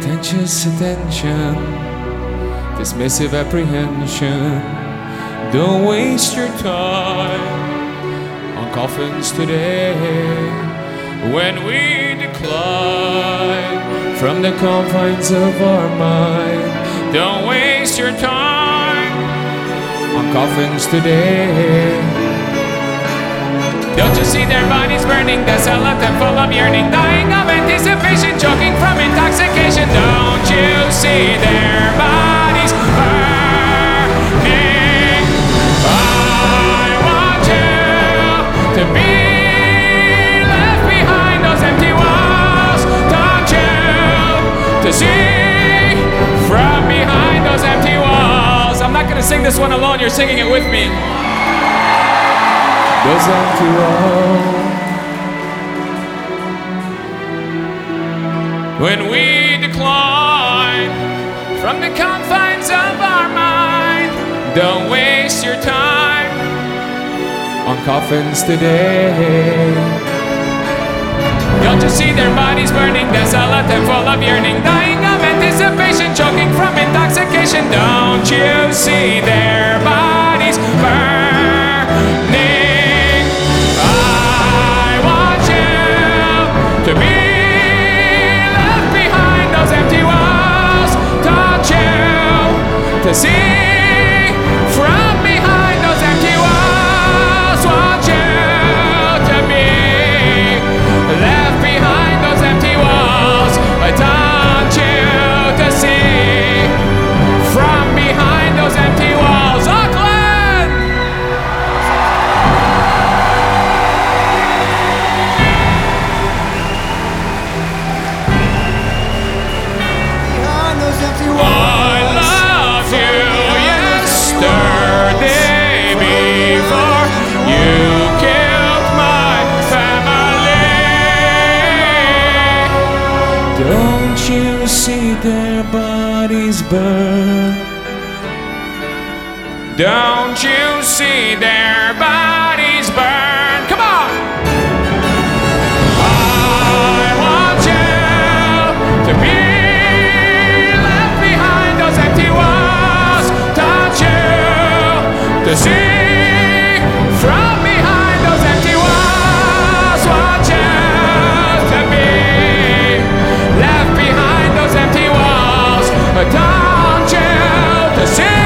Contentious attention, dismissive apprehension. Don't waste your time on coffins today when we decline from the confines of our mind. Don't waste your time on coffins today. Don't you see their bodies burning, desolate and full of yearning, dying choking from intoxication? Don't you see their bodies burning? I want you to be left behind those empty walls. Don't you to see from behind those empty walls? I'm not gonna sing this one alone. You're singing it with me. Those empty walls. When we decline from the confines of our mind, don't waste your time on coffins today. Don't you see their bodies burning, desolate and full of yearning, dying of anticipation, choking from intoxication? Don't you see their you yesterday before you killed my family. Don't you see their bodies burn? Don't you see their bodies? To see from behind those empty walls. Watch out to be left behind those empty walls. Don't you to see?